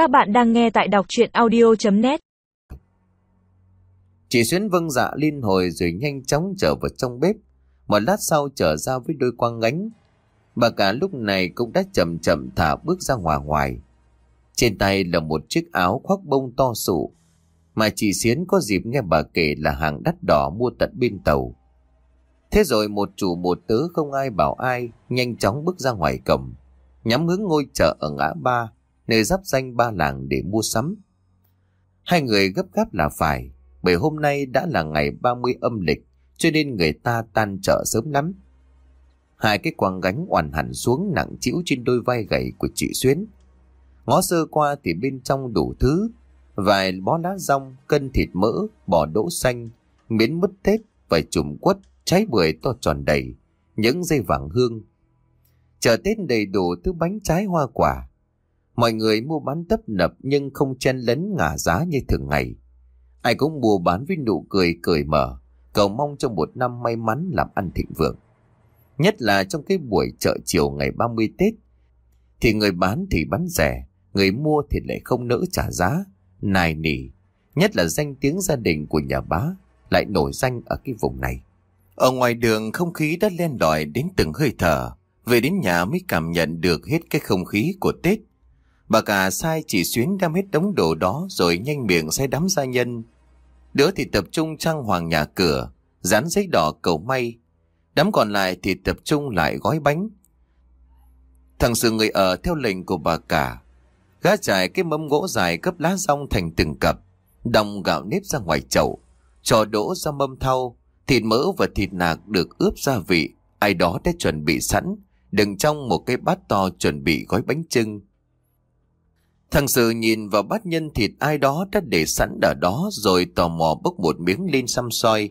Các bạn đang nghe tại đọc chuyện audio.net Chị Xuyến vâng dạ liên hồi rồi nhanh chóng trở vào trong bếp. Một lát sau trở ra với đôi quang ngánh. Bà cả lúc này cũng đã chậm chậm thả bước ra ngoài ngoài. Trên tay là một chiếc áo khoác bông to sụ. Mà chị Xuyến có dịp nghe bà kể là hàng đắt đỏ mua tận bên tàu. Thế rồi một chủ một tớ không ai bảo ai, nhanh chóng bước ra ngoài cổng. Nhắm hướng ngôi chợ ở ngã ba, nơi giáp danh ba làng để mua sắm. Hai người gấp gáp là phải, bởi hôm nay đã là ngày 30 âm lịch, cho nên người ta tan chợ sớm lắm. Hai cái quang gánh oằn hẳn xuống nặng chịu trên đôi vai gầy của chị Xuyến. Ngó sơ qua thì bên trong đủ thứ, vài bó lá rong, cân thịt mỡ, bò đỗ xanh, miến mứt tết, vài chùm quất, trái bưởi to tròn đầy, những dây vàng hương. Chợ Tết đầy đủ thứ bánh trái hoa quả. Mọi người mua bán tấp nập nhưng không chen lấn ngả giá như thường ngày. Ai cũng mua bán với nụ cười cởi mở, cầu mong trong một năm may mắn làm ăn thịnh vượng. Nhất là trong cái buổi chợ chiều ngày 30 Tết, thì người bán thì bán rẻ, người mua thì lại không nỡ trả giá, nài nỉ. Nhất là danh tiếng gia đình của nhà bá lại nổi danh ở cái vùng này. Ở ngoài đường không khí đã len lỏi đến từng hơi thở, về đến nhà mới cảm nhận được hết cái không khí của Tết. Bà cả sai chỉ xuyến đem hết đống đồ đó rồi nhanh miệng say đám gia nhân. Đứa thì tập trung trang hoàng nhà cửa, dán giấy đỏ cầu may. Đám còn lại thì tập trung lại gói bánh. Thằng sự người ở theo lệnh của bà cả. Gá trải cái mâm gỗ dài cấp lá rong thành từng cặp. Đồng gạo nếp ra ngoài chậu. Cho đỗ ra mâm thau. Thịt mỡ và thịt nạc được ướp gia vị. Ai đó đã chuẩn bị sẵn. đựng trong một cái bát to chuẩn bị gói bánh trưng. Thằng Sự nhìn vào bát nhân thịt ai đó đã để sẵn ở đó rồi tò mò bốc một miếng lên xăm soi.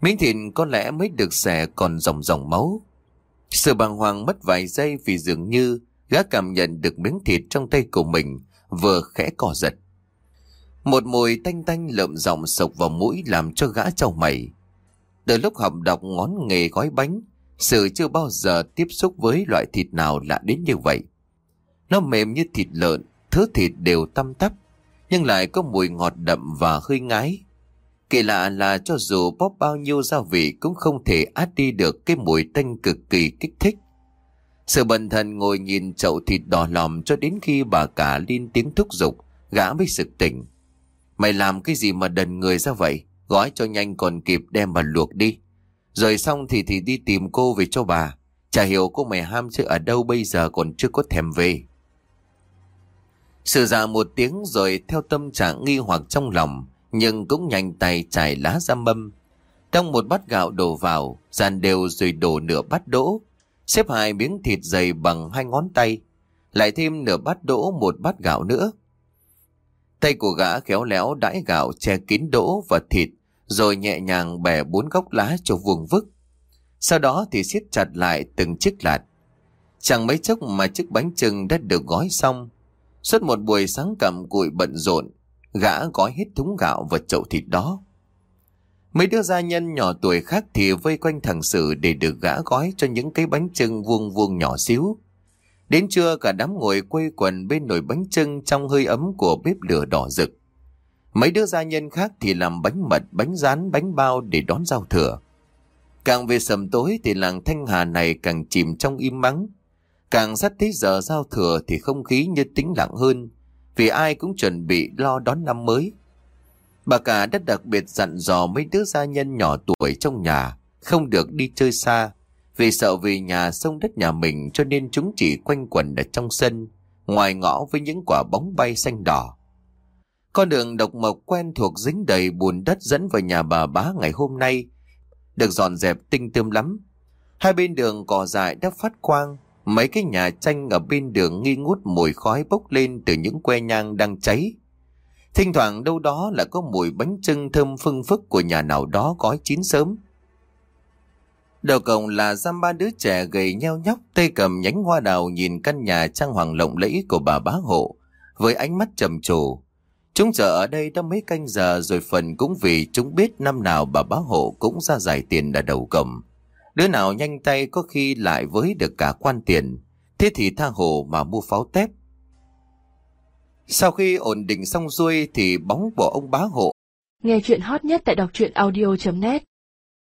Miếng thịt có lẽ mới được xẻ còn dòng dòng máu. Sự bàng hoàng mất vài giây vì dường như gã cảm nhận được miếng thịt trong tay của mình vừa khẽ cỏ giật. Một mùi tanh tanh lợm giọng sộc vào mũi làm cho gã trao mày. Từ lúc học đọc ngón nghề gói bánh, sự chưa bao giờ tiếp xúc với loại thịt nào lạ đến như vậy. Nó mềm như thịt lợn, thứ thịt đều tăm tắp, nhưng lại có mùi ngọt đậm và hơi ngái. Kỳ lạ là cho dù bóp bao nhiêu gia vị cũng không thể át đi được cái mùi tanh cực kỳ kích thích. Sự bần thần ngồi nhìn chậu thịt đỏ lòm cho đến khi bà cả lên tiếng thúc giục, gã mới sực tỉnh. Mày làm cái gì mà đần người ra vậy? Gói cho nhanh còn kịp đem mà luộc đi. Rồi xong thì thì đi tìm cô về cho bà. Chả hiểu cô mày ham chứ ở đâu bây giờ còn chưa có thèm về. Sự dạ một tiếng rồi theo tâm trạng nghi hoặc trong lòng, nhưng cũng nhanh tay trải lá ra mâm. Trong một bát gạo đổ vào, dàn đều rồi đổ nửa bát đỗ, xếp hai miếng thịt dày bằng hai ngón tay, lại thêm nửa bát đỗ một bát gạo nữa. Tay của gã khéo léo đãi gạo che kín đỗ và thịt, rồi nhẹ nhàng bẻ bốn góc lá cho vuông vức. Sau đó thì siết chặt lại từng chiếc lạt. Chẳng mấy chốc mà chiếc bánh trưng đã được gói xong. Suốt một buổi sáng cầm cùi bận rộn, gã gói hết thúng gạo và chậu thịt đó. Mấy đứa gia nhân nhỏ tuổi khác thì vây quanh thằng Sử để được gã gói cho những cái bánh trưng vuông vuông nhỏ xíu. Đến trưa cả đám ngồi quây quần bên nồi bánh trưng trong hơi ấm của bếp lửa đỏ rực. Mấy đứa gia nhân khác thì làm bánh mật, bánh rán, bánh bao để đón giao thừa. Càng về sầm tối thì làng Thanh Hà này càng chìm trong im mắng. Càng sắp tới giờ giao thừa thì không khí như tĩnh lặng hơn, vì ai cũng chuẩn bị lo đón năm mới. Bà cả đã đặc biệt dặn dò mấy đứa gia nhân nhỏ tuổi trong nhà, không được đi chơi xa, vì sợ về nhà sông đất nhà mình cho nên chúng chỉ quanh quẩn ở trong sân, ngoài ngõ với những quả bóng bay xanh đỏ. Con đường độc mộc quen thuộc dính đầy bùn đất dẫn vào nhà bà bá ngày hôm nay, được dọn dẹp tinh tươm lắm. Hai bên đường cỏ dại đã phát quang, mấy cái nhà tranh ở bên đường nghi ngút mùi khói bốc lên từ những que nhang đang cháy. Thỉnh thoảng đâu đó là có mùi bánh trưng thơm phưng phức của nhà nào đó gói chín sớm. Đầu cổng là giam ba đứa trẻ gầy nheo nhóc tay cầm nhánh hoa đào nhìn căn nhà trang hoàng lộng lẫy của bà bá hộ, với ánh mắt trầm trồ. Chúng chờ ở đây đã mấy canh giờ rồi phần cũng vì chúng biết năm nào bà bá hộ cũng ra giải tiền ở đầu cổng. Đứa nào nhanh tay có khi lại với được cả quan tiền. Thế thì tha hồ mà mua pháo tép. Sau khi ổn định xong xuôi thì bóng của ông bá hộ Nghe chuyện hot nhất tại đọc truyện audio.net